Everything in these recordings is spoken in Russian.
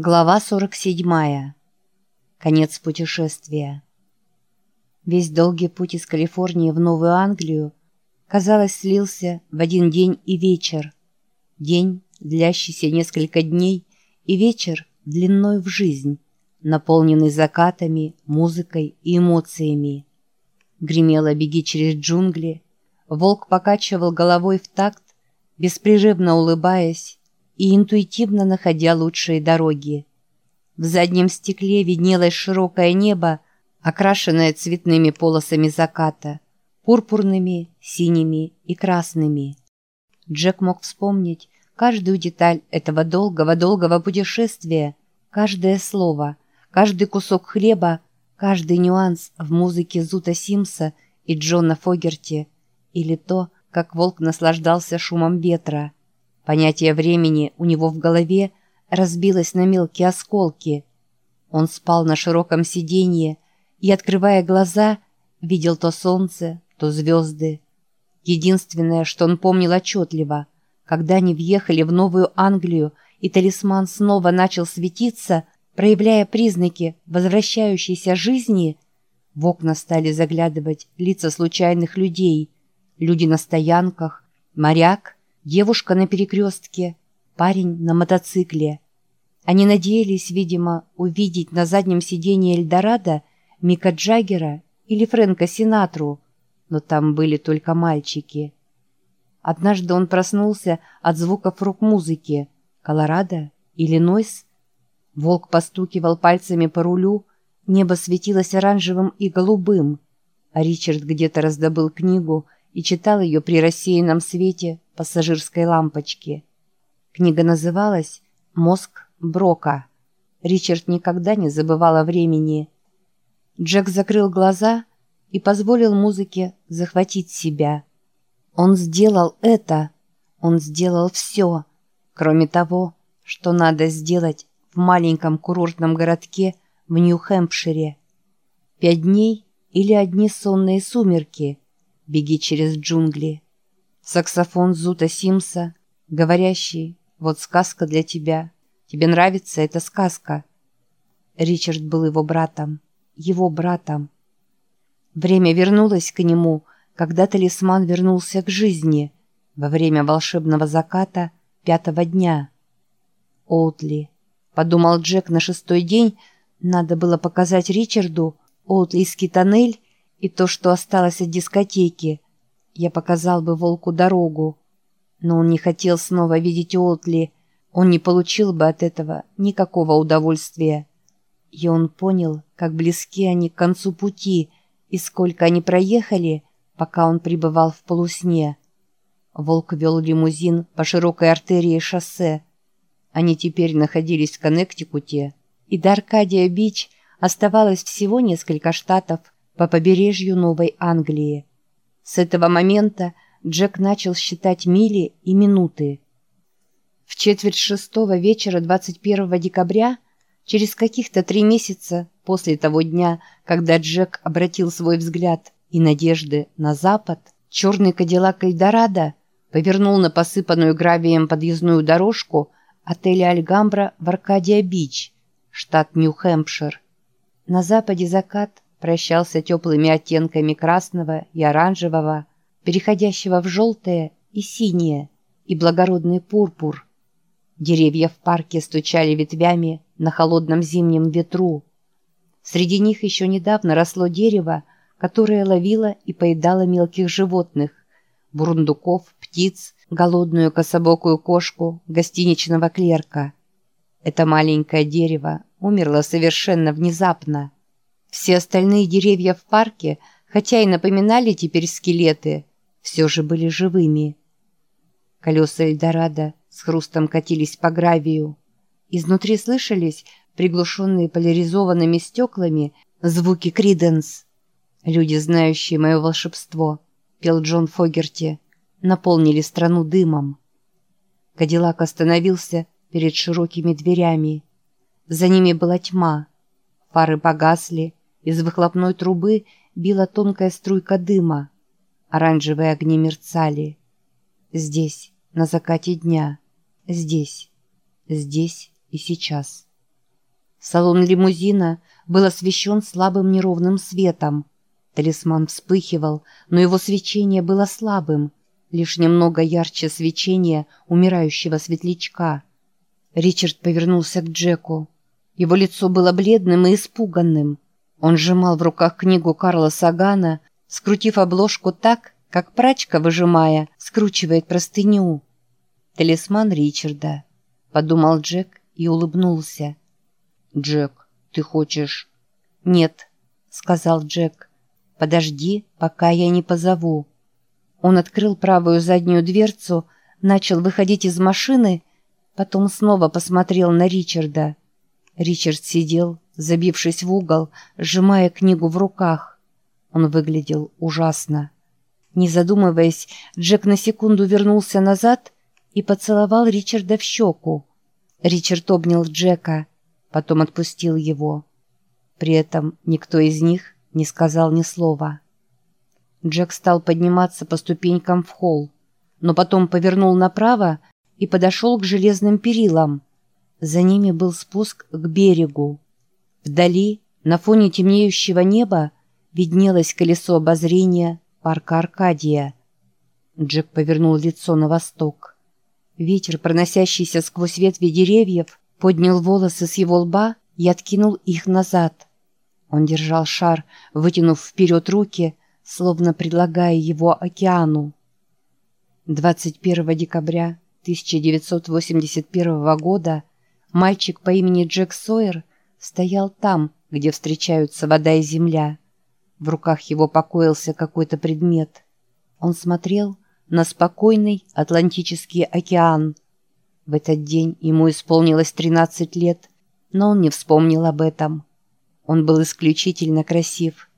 Глава 47. Конец путешествия. Весь долгий путь из Калифорнии в Новую Англию, казалось, слился в один день и вечер. День, длящийся несколько дней, и вечер длиной в жизнь, наполненный закатами, музыкой и эмоциями. Гремело «Беги через джунгли», волк покачивал головой в такт, беспрерывно улыбаясь и интуитивно находя лучшие дороги. В заднем стекле виднелось широкое небо, окрашенное цветными полосами заката, пурпурными, синими и красными. Джек мог вспомнить каждую деталь этого долгого-долгого путешествия, каждое слово, каждый кусок хлеба, каждый нюанс в музыке Зута Симса и Джона Фогерти, или то, как волк наслаждался шумом ветра. Понятие времени у него в голове разбилось на мелкие осколки. Он спал на широком сиденье и, открывая глаза, видел то солнце, то звезды. Единственное, что он помнил отчетливо, когда они въехали в Новую Англию, и талисман снова начал светиться, проявляя признаки возвращающейся жизни, в окна стали заглядывать лица случайных людей – люди на стоянках, моряк, девушка на перекрестке, парень на мотоцикле. Они надеялись, видимо, увидеть на заднем сиденье Эльдорадо Мика Джаггера или Фрэнка Синатру, но там были только мальчики. Однажды он проснулся от звуков рок-музыки. Колорадо? Иллинойс? Волк постукивал пальцами по рулю, небо светилось оранжевым и голубым, а Ричард где-то раздобыл книгу — и читал ее при рассеянном свете пассажирской лампочки. Книга называлась «Мозг Брока». Ричард никогда не забывал о времени. Джек закрыл глаза и позволил музыке захватить себя. Он сделал это. Он сделал все, кроме того, что надо сделать в маленьком курортном городке в Нью-Хэмпшире. Пять дней или одни сонные сумерки – «Беги через джунгли». Саксофон Зута Симса, говорящий «Вот сказка для тебя. Тебе нравится эта сказка?» Ричард был его братом, его братом. Время вернулось к нему, когда талисман вернулся к жизни во время волшебного заката пятого дня. «Оутли», — подумал Джек на шестой день, надо было показать Ричарду Оутлийский тоннель и то, что осталось от дискотеки. Я показал бы волку дорогу. Но он не хотел снова видеть Олтли. Он не получил бы от этого никакого удовольствия. И он понял, как близки они к концу пути и сколько они проехали, пока он пребывал в полусне. Волк вел лимузин по широкой артерии шоссе. Они теперь находились в Коннектикуте, и до Аркадия-Бич оставалось всего несколько штатов – по побережью Новой Англии. С этого момента Джек начал считать мили и минуты. В четверть шестого вечера 21 декабря, через каких-то три месяца после того дня, когда Джек обратил свой взгляд и надежды на запад, черный кадиллак Эльдорадо повернул на посыпанную гравием подъездную дорожку отеля «Альгамбра» в Аркадия-Бич, штат Нью-Хэмпшир. На западе закат – прощался теплыми оттенками красного и оранжевого, переходящего в желтое и синее, и благородный пурпур. Деревья в парке стучали ветвями на холодном зимнем ветру. Среди них еще недавно росло дерево, которое ловило и поедало мелких животных, бурундуков, птиц, голодную кособокую кошку гостиничного клерка. Это маленькое дерево умерло совершенно внезапно. Все остальные деревья в парке, хотя и напоминали теперь скелеты, все же были живыми. Колеса Эльдорадо с хрустом катились по гравию. Изнутри слышались, приглушенные поляризованными стеклами, звуки Криденс. «Люди, знающие мое волшебство», — пел Джон Фогерти, наполнили страну дымом. Кадиллак остановился перед широкими дверями. За ними была тьма. Фары погасли, из выхлопной трубы била тонкая струйка дыма. Оранжевые огни мерцали. Здесь, на закате дня. Здесь. Здесь и сейчас. Салон лимузина был освещен слабым неровным светом. Талисман вспыхивал, но его свечение было слабым, лишь немного ярче свечения умирающего светлячка. Ричард повернулся к Джеку. Его лицо было бледным и испуганным. Он сжимал в руках книгу Карла Сагана, скрутив обложку так, как прачка, выжимая, скручивает простыню. «Талисман Ричарда», — подумал Джек и улыбнулся. «Джек, ты хочешь...» «Нет», — сказал Джек. «Подожди, пока я не позову». Он открыл правую заднюю дверцу, начал выходить из машины, потом снова посмотрел на Ричарда. Ричард сидел, забившись в угол, сжимая книгу в руках. Он выглядел ужасно. Не задумываясь, Джек на секунду вернулся назад и поцеловал Ричарда в щеку. Ричард обнял Джека, потом отпустил его. При этом никто из них не сказал ни слова. Джек стал подниматься по ступенькам в холл, но потом повернул направо и подошел к железным перилам. За ними был спуск к берегу. Вдали, на фоне темнеющего неба, виднелось колесо обозрения парка Аркадия. Джек повернул лицо на восток. Ветер, проносящийся сквозь ветви деревьев, поднял волосы с его лба и откинул их назад. Он держал шар, вытянув вперед руки, словно предлагая его океану. 21 декабря 1981 года мальчик по имени Джек Сойер стоял там, где встречаются вода и земля. В руках его покоился какой-то предмет. Он смотрел на спокойный Атлантический океан. В этот день ему исполнилось 13 лет, но он не вспомнил об этом. Он был исключительно красив.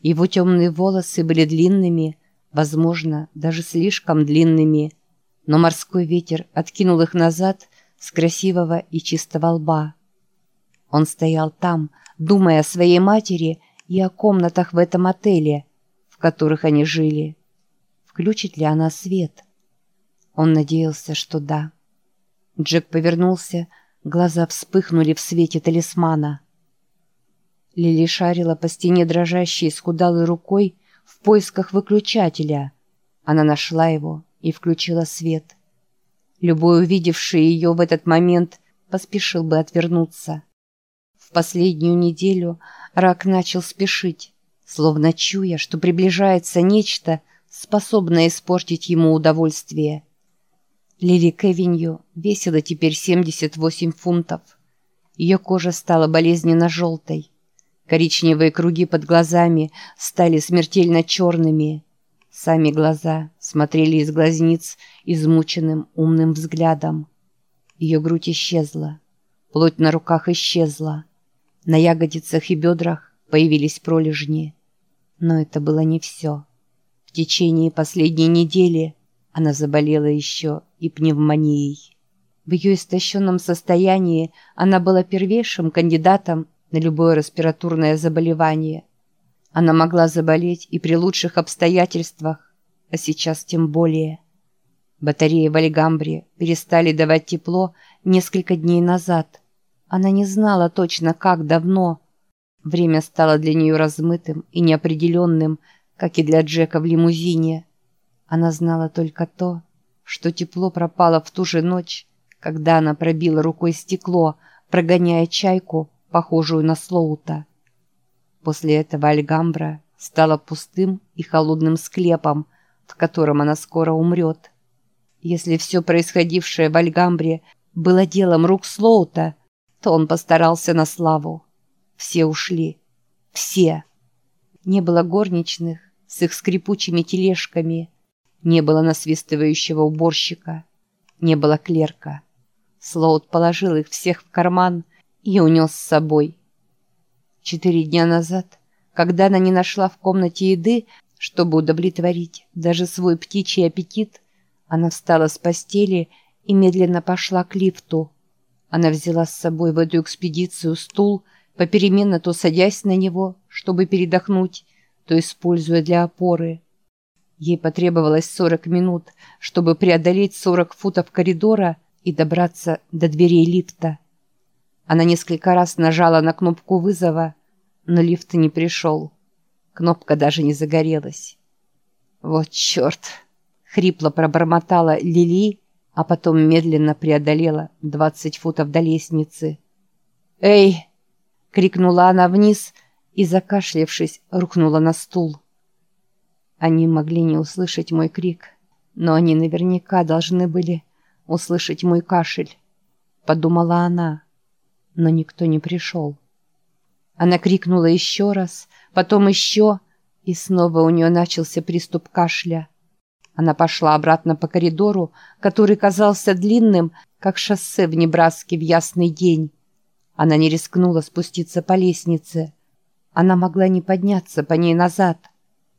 Его темные волосы были длинными, возможно, даже слишком длинными, но морской ветер откинул их назад с красивого и чистого лба. Он стоял там, думая о своей матери и о комнатах в этом отеле, в которых они жили. Включит ли она свет? Он надеялся, что да. Джек повернулся, глаза вспыхнули в свете талисмана. Лили шарила по стене дрожащей скудалой рукой в поисках выключателя. Она нашла его и включила свет. Любой, увидевший ее в этот момент, поспешил бы отвернуться. В последнюю неделю рак начал спешить, словно чуя, что приближается нечто, способное испортить ему удовольствие. Лили Кевинью весила теперь 78 фунтов. Ее кожа стала болезненно желтой. Коричневые круги под глазами стали смертельно черными. Сами глаза смотрели из глазниц измученным умным взглядом. Ее грудь исчезла. Плоть на руках исчезла. На ягодицах и бедрах появились пролежни. Но это было не все. В течение последней недели она заболела еще и пневмонией. В ее истощенном состоянии она была первейшим кандидатом на любое респираторное заболевание. Она могла заболеть и при лучших обстоятельствах, а сейчас тем более. Батареи в Альгамбре перестали давать тепло несколько дней назад. Она не знала точно, как давно. Время стало для нее размытым и неопределенным, как и для Джека в лимузине. Она знала только то, что тепло пропало в ту же ночь, когда она пробила рукой стекло, прогоняя чайку, похожую на Слоута. После этого Альгамбра стала пустым и холодным склепом, в котором она скоро умрет. Если все происходившее в Альгамбре было делом рук Слоута, то он постарался на славу. Все ушли. Все. Не было горничных с их скрипучими тележками, не было насвистывающего уборщика, не было клерка. Слоут положил их всех в карман и унес с собой. Четыре дня назад, когда она не нашла в комнате еды, чтобы удовлетворить даже свой птичий аппетит, она встала с постели и медленно пошла к лифту. Она взяла с собой в эту экспедицию стул, попеременно то садясь на него, чтобы передохнуть, то используя для опоры. Ей потребовалось 40 минут, чтобы преодолеть 40 футов коридора и добраться до дверей лифта. Она несколько раз нажала на кнопку вызова, но лифт не пришел. Кнопка даже не загорелась. «Вот черт!» — хрипло пробормотала Лили, а потом медленно преодолела двадцать футов до лестницы. «Эй!» — крикнула она вниз и, закашлявшись, рухнула на стул. Они могли не услышать мой крик, но они наверняка должны были услышать мой кашель, подумала она, но никто не пришел. Она крикнула еще раз, потом еще, и снова у нее начался приступ кашля. Она пошла обратно по коридору, который казался длинным, как шоссе в Небраске в ясный день. Она не рискнула спуститься по лестнице. Она могла не подняться по ней назад —